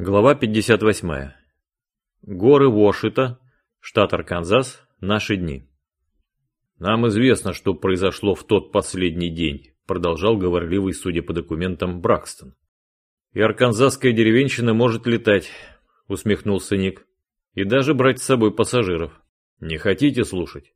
Глава 58. Горы Вошита, штат Арканзас, наши дни. Нам известно, что произошло в тот последний день, продолжал говорливый, судя по документам, Бракстон. И арканзасская деревенщина может летать, усмехнулся Ник, и даже брать с собой пассажиров. Не хотите слушать?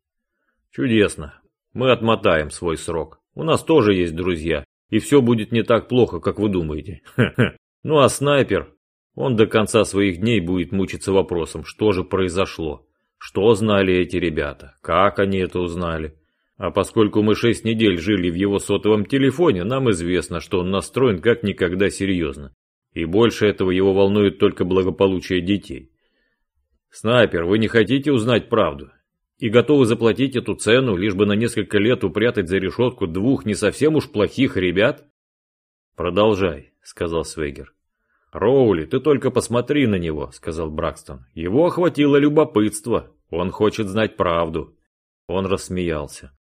Чудесно. Мы отмотаем свой срок. У нас тоже есть друзья, и все будет не так плохо, как вы думаете. Ну а снайпер, он до конца своих дней будет мучиться вопросом, что же произошло, что знали эти ребята, как они это узнали. А поскольку мы шесть недель жили в его сотовом телефоне, нам известно, что он настроен как никогда серьезно. И больше этого его волнует только благополучие детей. Снайпер, вы не хотите узнать правду? И готовы заплатить эту цену, лишь бы на несколько лет упрятать за решетку двух не совсем уж плохих ребят? Продолжай, сказал Свегер. «Роули, ты только посмотри на него», — сказал Бракстон. «Его охватило любопытство. Он хочет знать правду». Он рассмеялся.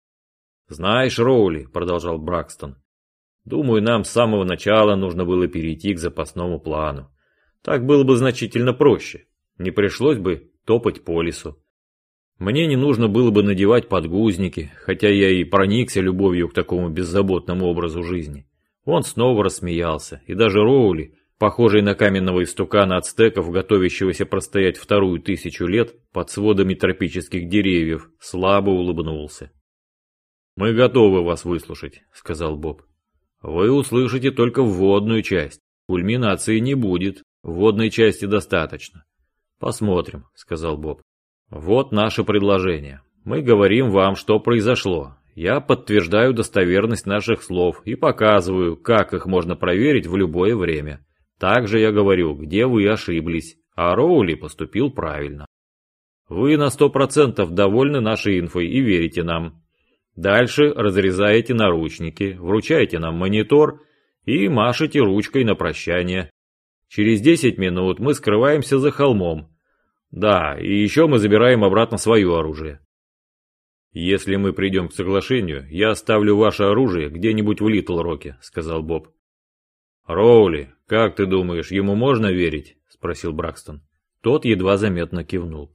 «Знаешь, Роули», — продолжал Бракстон, — «думаю, нам с самого начала нужно было перейти к запасному плану. Так было бы значительно проще. Не пришлось бы топать по лесу. Мне не нужно было бы надевать подгузники, хотя я и проникся любовью к такому беззаботному образу жизни». Он снова рассмеялся, и даже Роули, похожий на каменного истукана ацтеков, готовящегося простоять вторую тысячу лет под сводами тропических деревьев, слабо улыбнулся. «Мы готовы вас выслушать», — сказал Боб. «Вы услышите только вводную часть. Кульминации не будет, вводной части достаточно». «Посмотрим», — сказал Боб. «Вот наше предложение. Мы говорим вам, что произошло. Я подтверждаю достоверность наших слов и показываю, как их можно проверить в любое время. Также я говорю, где вы ошиблись, а Роули поступил правильно. Вы на сто процентов довольны нашей инфой и верите нам. Дальше разрезаете наручники, вручаете нам монитор и машете ручкой на прощание. Через 10 минут мы скрываемся за холмом. Да, и еще мы забираем обратно свое оружие. Если мы придем к соглашению, я оставлю ваше оружие где-нибудь в Литл-Роке, сказал Боб. Роули, «Как ты думаешь, ему можно верить?» – спросил Бракстон. Тот едва заметно кивнул.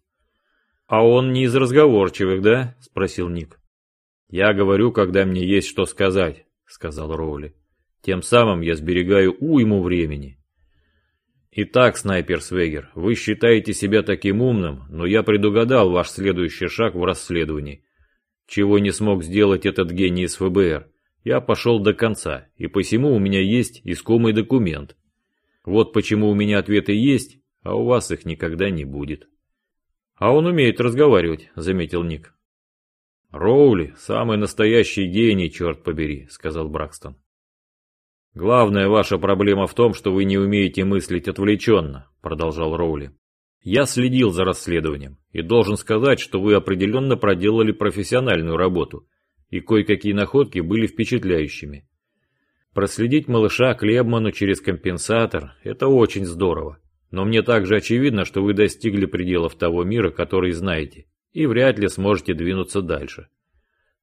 «А он не из разговорчивых, да?» – спросил Ник. «Я говорю, когда мне есть что сказать», – сказал Роули. «Тем самым я сберегаю уйму времени». «Итак, снайпер Свегер, вы считаете себя таким умным, но я предугадал ваш следующий шаг в расследовании. Чего не смог сделать этот гений из ФБР. Я пошел до конца, и посему у меня есть искомый документ, вот почему у меня ответы есть, а у вас их никогда не будет. А он умеет разговаривать, заметил Ник. Роули – самый настоящий гений, черт побери, сказал Бракстон. Главная ваша проблема в том, что вы не умеете мыслить отвлеченно, продолжал Роули. Я следил за расследованием и должен сказать, что вы определенно проделали профессиональную работу, и кое-какие находки были впечатляющими. Проследить малыша к Лебману через компенсатор – это очень здорово. Но мне также очевидно, что вы достигли пределов того мира, который знаете, и вряд ли сможете двинуться дальше.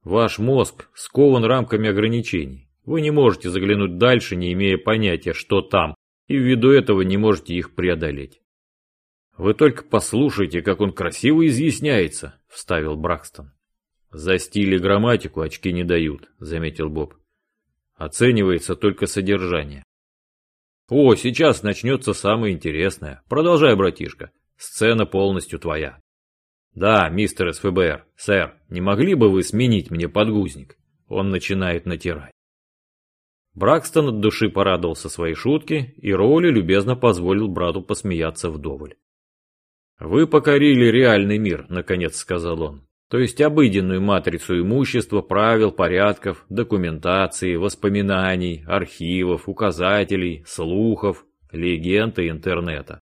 Ваш мозг скован рамками ограничений. Вы не можете заглянуть дальше, не имея понятия, что там, и ввиду этого не можете их преодолеть. «Вы только послушайте, как он красиво изъясняется», – вставил Бракстон. «За стиль и грамматику очки не дают», – заметил Боб. Оценивается только содержание. О, сейчас начнется самое интересное. Продолжай, братишка. Сцена полностью твоя. Да, мистер из сэр, не могли бы вы сменить мне подгузник? Он начинает натирать. Бракстон от души порадовался своей шутке, и Роули любезно позволил брату посмеяться вдоволь. «Вы покорили реальный мир», — наконец сказал он то есть обыденную матрицу имущества, правил, порядков, документации, воспоминаний, архивов, указателей, слухов, легенд и интернета.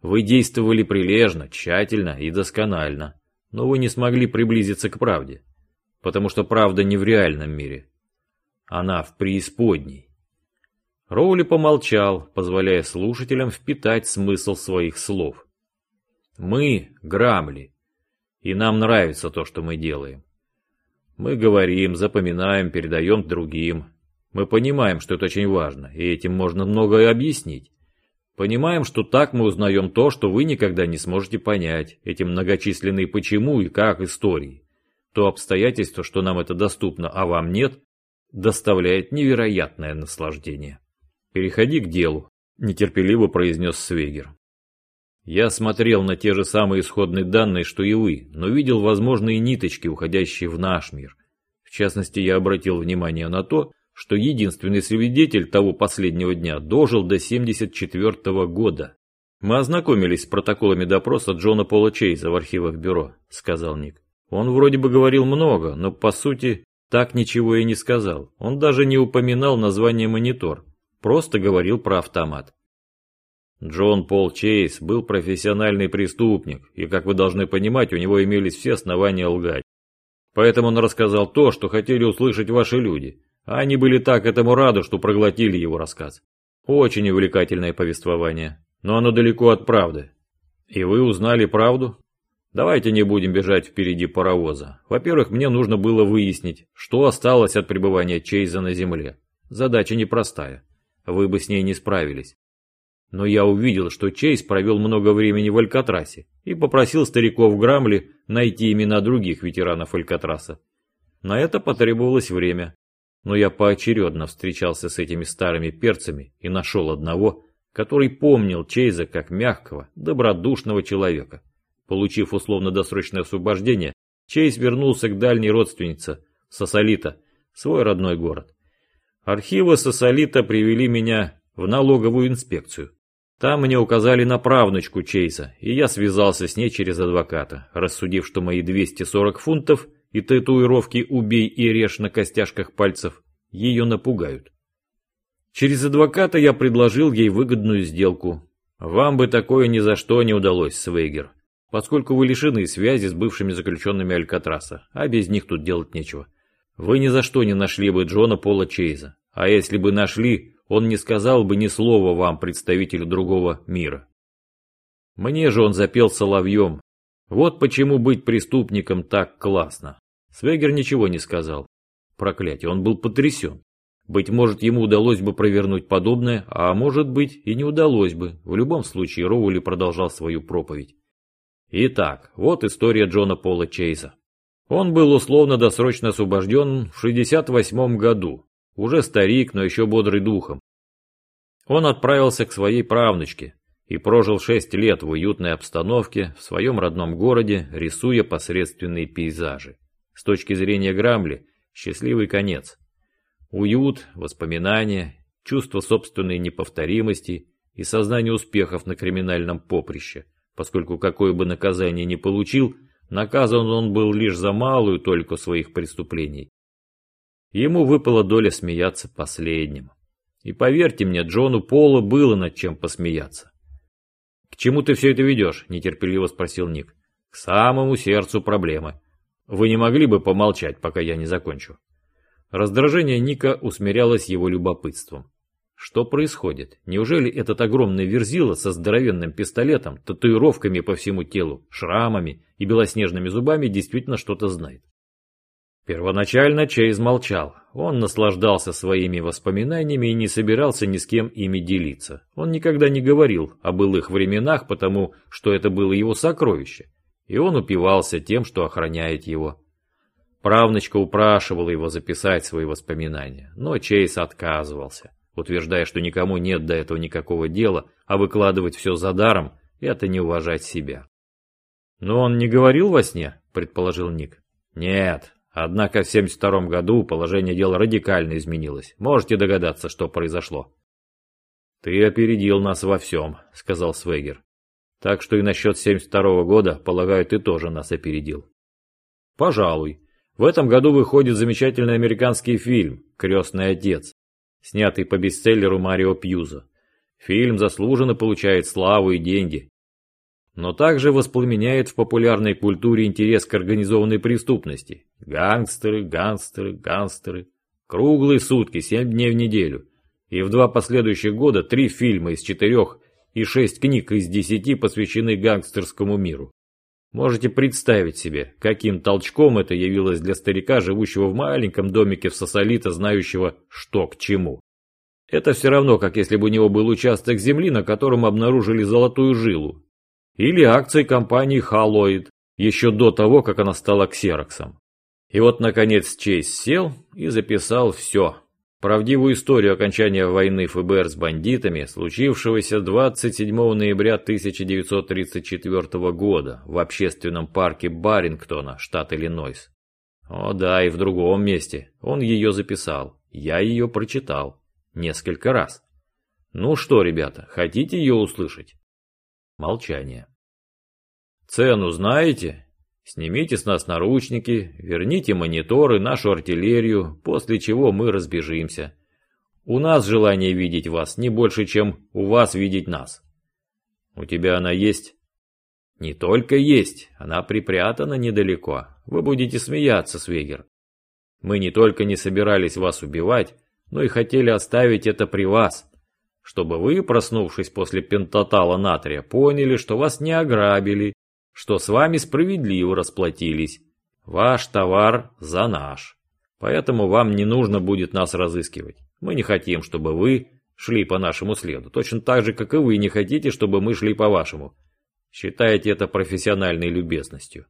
Вы действовали прилежно, тщательно и досконально, но вы не смогли приблизиться к правде, потому что правда не в реальном мире. Она в преисподней. Роули помолчал, позволяя слушателям впитать смысл своих слов. Мы, Грамли, и нам нравится то, что мы делаем. Мы говорим, запоминаем, передаем другим. Мы понимаем, что это очень важно, и этим можно многое объяснить. Понимаем, что так мы узнаем то, что вы никогда не сможете понять, эти многочисленные почему и как истории. То обстоятельство, что нам это доступно, а вам нет, доставляет невероятное наслаждение. Переходи к делу, нетерпеливо произнес Свегер. Я смотрел на те же самые исходные данные, что и вы, но видел возможные ниточки, уходящие в наш мир. В частности, я обратил внимание на то, что единственный свидетель того последнего дня дожил до 74 -го года. «Мы ознакомились с протоколами допроса Джона Пола Чейза в архивах бюро», — сказал Ник. «Он вроде бы говорил много, но по сути так ничего и не сказал. Он даже не упоминал название монитор, просто говорил про автомат. Джон Пол Чейз был профессиональный преступник, и, как вы должны понимать, у него имелись все основания лгать. Поэтому он рассказал то, что хотели услышать ваши люди. А они были так этому рады, что проглотили его рассказ. Очень увлекательное повествование, но оно далеко от правды. И вы узнали правду? Давайте не будем бежать впереди паровоза. Во-первых, мне нужно было выяснить, что осталось от пребывания Чейза на земле. Задача непростая. Вы бы с ней не справились. Но я увидел, что Чейз провел много времени в Алькатрасе и попросил стариков Грамли найти имена других ветеранов Алькатраса. На это потребовалось время, но я поочередно встречался с этими старыми перцами и нашел одного, который помнил Чейза как мягкого, добродушного человека. Получив условно-досрочное освобождение, Чейз вернулся к дальней родственнице, Сосолита, свой родной город. Архивы Сосолита привели меня в налоговую инспекцию. Там мне указали на правнучку Чейза, и я связался с ней через адвоката, рассудив, что мои 240 фунтов – и татуировки «Убей и режь» на костяшках пальцев ее напугают. Через адвоката я предложил ей выгодную сделку. Вам бы такое ни за что не удалось, Свейгер, поскольку вы лишены связи с бывшими заключенными Алькатраса, а без них тут делать нечего. Вы ни за что не нашли бы Джона Пола Чейза, а если бы нашли, он не сказал бы ни слова вам, представителю другого мира. Мне же он запел соловьем. Вот почему быть преступником так классно. Свегер ничего не сказал. Проклятие, он был потрясен. Быть может, ему удалось бы провернуть подобное, а может быть и не удалось бы. В любом случае, Роули продолжал свою проповедь. Итак, вот история Джона Пола Чейза. Он был условно-досрочно освобожден в 68 году. Уже старик, но еще бодрый духом. Он отправился к своей правнучке и прожил шесть лет в уютной обстановке в своем родном городе, рисуя посредственные пейзажи. С точки зрения Грамли, счастливый конец. Уют, воспоминания, чувство собственной неповторимости и сознание успехов на криминальном поприще, поскольку какое бы наказание ни получил, наказан он был лишь за малую только своих преступлений. Ему выпала доля смеяться последним. И поверьте мне, Джону Полу было над чем посмеяться. «К чему ты все это ведешь?» – нетерпеливо спросил Ник. «К самому сердцу проблемы. Вы не могли бы помолчать, пока я не закончу?» Раздражение Ника усмирялось его любопытством. Что происходит? Неужели этот огромный верзила со здоровенным пистолетом, татуировками по всему телу, шрамами и белоснежными зубами действительно что-то знает? Первоначально Чейз молчал. Он наслаждался своими воспоминаниями и не собирался ни с кем ими делиться. Он никогда не говорил о былых временах, потому что это было его сокровище и он упивался тем, что охраняет его. Правночка упрашивала его записать свои воспоминания, но Чейз отказывался, утверждая, что никому нет до этого никакого дела, а выкладывать все за даром – это не уважать себя. «Но он не говорил во сне?» – предположил Ник. «Нет, однако в 72 году положение дела радикально изменилось. Можете догадаться, что произошло». «Ты опередил нас во всем», – сказал Свегер. Так что и насчет 72 -го года, полагаю, ты тоже нас опередил. Пожалуй. В этом году выходит замечательный американский фильм «Крестный отец», снятый по бестселлеру Марио Пьюза. Фильм заслуженно получает славу и деньги, но также воспламеняет в популярной культуре интерес к организованной преступности. Гангстеры, гангстеры, гангстеры. Круглые сутки, семь дней в неделю. И в два последующих года три фильма из четырех и шесть книг из десяти посвящены гангстерскому миру. Можете представить себе, каким толчком это явилось для старика, живущего в маленьком домике в Сосолито, знающего, что к чему. Это все равно, как если бы у него был участок земли, на котором обнаружили золотую жилу. Или акции компании Халлоид, еще до того, как она стала ксероксом. И вот, наконец, Чейз сел и записал все. Правдивую историю окончания войны ФБР с бандитами, случившегося 27 ноября 1934 года в общественном парке Барингтона, штат Иллинойс. О да, и в другом месте. Он ее записал. Я ее прочитал. Несколько раз. Ну что, ребята, хотите ее услышать? Молчание. Цену знаете? Снимите с нас наручники, верните мониторы, нашу артиллерию, после чего мы разбежимся. У нас желание видеть вас не больше, чем у вас видеть нас. У тебя она есть? Не только есть, она припрятана недалеко. Вы будете смеяться, Свегер. Мы не только не собирались вас убивать, но и хотели оставить это при вас, чтобы вы, проснувшись после пентатала натрия, поняли, что вас не ограбили что с вами справедливо расплатились. Ваш товар за наш. Поэтому вам не нужно будет нас разыскивать. Мы не хотим, чтобы вы шли по нашему следу, точно так же, как и вы не хотите, чтобы мы шли по вашему. Считаете это профессиональной любезностью.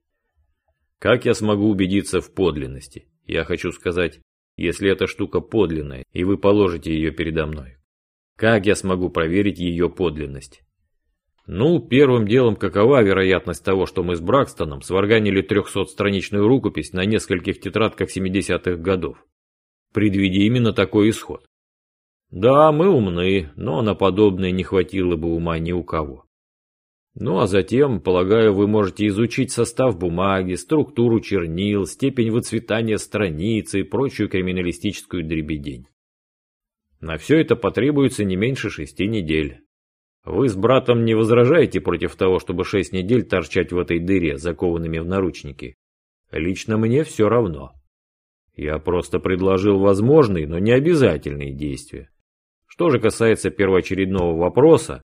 Как я смогу убедиться в подлинности? Я хочу сказать, если эта штука подлинная, и вы положите ее передо мной. Как я смогу проверить ее подлинность? Ну, первым делом, какова вероятность того, что мы с Бракстоном сварганили 300-страничную рукопись на нескольких тетрадках 70-х годов? Предвиди именно такой исход. Да, мы умны, но на подобное не хватило бы ума ни у кого. Ну а затем, полагаю, вы можете изучить состав бумаги, структуру чернил, степень выцветания страницы и прочую криминалистическую дребедень. На все это потребуется не меньше шести недель. Вы с братом не возражаете против того, чтобы шесть недель торчать в этой дыре, закованными в наручники? Лично мне все равно. Я просто предложил возможные, но не обязательные действия. Что же касается первоочередного вопроса,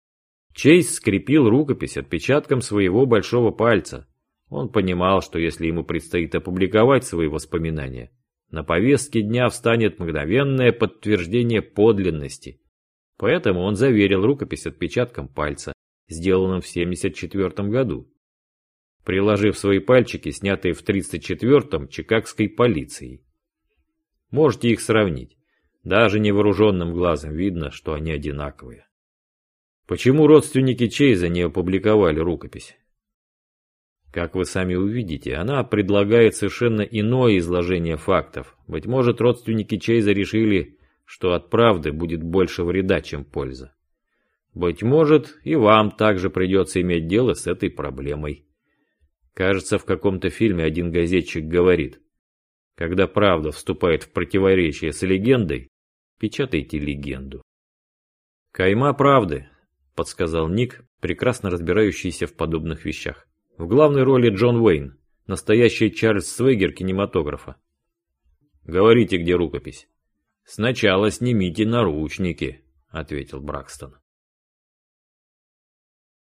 Чейз скрепил рукопись отпечатком своего большого пальца. Он понимал, что если ему предстоит опубликовать свои воспоминания, на повестке дня встанет мгновенное подтверждение подлинности, Поэтому он заверил рукопись отпечатком пальца, сделанным в 1974 году, приложив свои пальчики, снятые в 1934-м чикагской полицией. Можете их сравнить. Даже невооруженным глазом видно, что они одинаковые. Почему родственники Чейза не опубликовали рукопись? Как вы сами увидите, она предлагает совершенно иное изложение фактов. Быть может, родственники Чейза решили, что от правды будет больше вреда, чем польза. Быть может, и вам также придется иметь дело с этой проблемой. Кажется, в каком-то фильме один газетчик говорит, когда правда вступает в противоречие с легендой, печатайте легенду. «Кайма правды», — подсказал Ник, прекрасно разбирающийся в подобных вещах. В главной роли Джон Уэйн, настоящий Чарльз Свегер кинематографа. «Говорите, где рукопись». «Сначала снимите наручники», — ответил Бракстон.